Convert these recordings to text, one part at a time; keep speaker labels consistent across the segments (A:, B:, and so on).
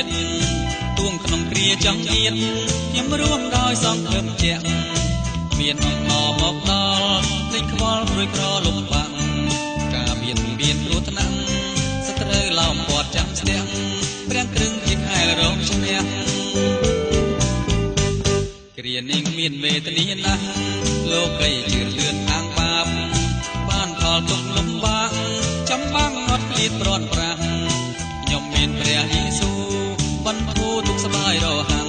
A: ល់ថែមទៀតទួងក្នុងគ្រាចង់ទៀតខ្ញុំរួមដោយសង្ឃឹមជាក់មានអង្គមកដល់លេងខ្វល់ព្រួយក្រលំបាក់ការមានមានគ្រោះថ្នាក់សត្រូវឡោមពាត់ចាំស្ទះព្រះគ្រឹងជាខែលរងឈ្នះគ្រានេះមានវេទនាណាស់លោកីជឿនលឿនខាងបាបបានផលទុកលំបាកចាំបាំងអត់ឃ្លាតព្រាត់ប្រាស់ខ្ញុំមានព្រះយេស៊ូវ បន្ទូទុកសបាយរហ័ង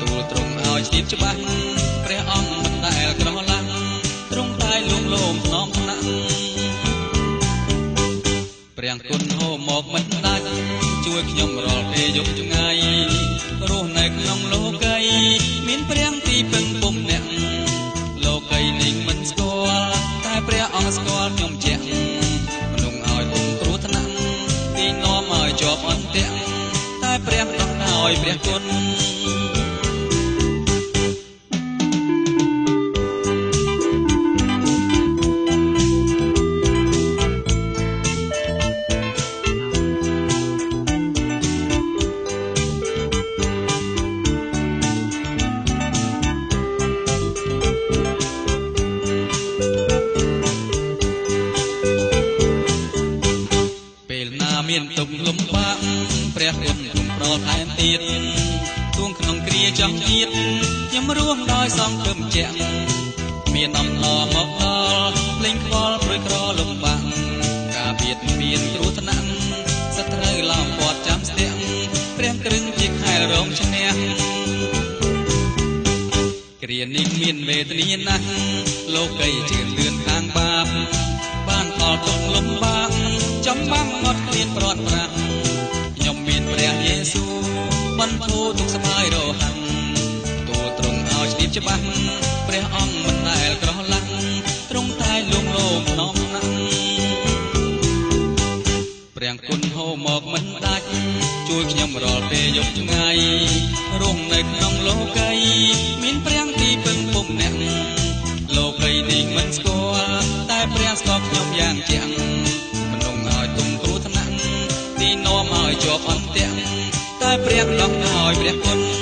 A: ទូលត្រង់ឲ្យជ្រាបច្បាស់ព្រះអង្គមិនដែលក្រឡាំងទ្រង់តែលួងលោមថ្នមថ្នាក់ព្រះគុណហូរមកមិនដាច់ជួយខ្ញុំរាល់ពេលយប់ថ្ងៃរស់នៅក្នុងលោកីមានព្រះទីពឹងពុំអ្នកលោកីនេះមិនស្គាល់តែព្រះអង្គស្គាល់ខ្ញុំជាក់មនុស្សឲ្យពុំគ្រោះថ្នាក់ទីនាំឲ្យជាប់អន្ទាក់តែ ព្រះដោះដោយព្រះគុណពេលណាមានទុកលំបាកព្រះគុណគុំ ប្រល់ថែមទៀតទួងក្នុងគ្រាចង់ទៀតខ្ញុំរួមដោយសង្ឃឹមជាក់មានអំណរមកដល់លេងខ្វល់ព្រួយក្រលំបាក់ការបៀតមានគ្រោះថ្នាក់សត្រូវឡោមពាត់ចាំស្ទាក់ព្រះគ្រឹងជាខែលរងឈ្នះគ្រានេះមានវេទនាណាស់លោកីជឿនលឿនខាងបាបបានផលទុកលំបាកចំបាំងអត់ឃ្លានប្រត់ប្រា បន្ទូទុកសបាយរហ័ងទូលត្រង់ឲ្យជ្រាបច្បាស់ព្រះអង្គមិនដែលក្រឡាំងទ្រង់តែលួងលោមភ្នំណាស់ព្រះគុណហូរមកមិនដាច់ជួយខ្ញុំរាល់ពេលយប់ថ្ងៃរស់នៅក្នុងលោកីមានព្រះទីពឹងពុំអ្នកលោកីនេះមិនស្គាល់តែព្រះស្គាល់ខ្ញុំយ៉ាងជាក់មនុស្សឲ្យទុំគ្រោះថ្នាក់ទីនាំឲ្យជាប់អន្ទាក់ តែព្រះដោះឲ្យព្រះគុណ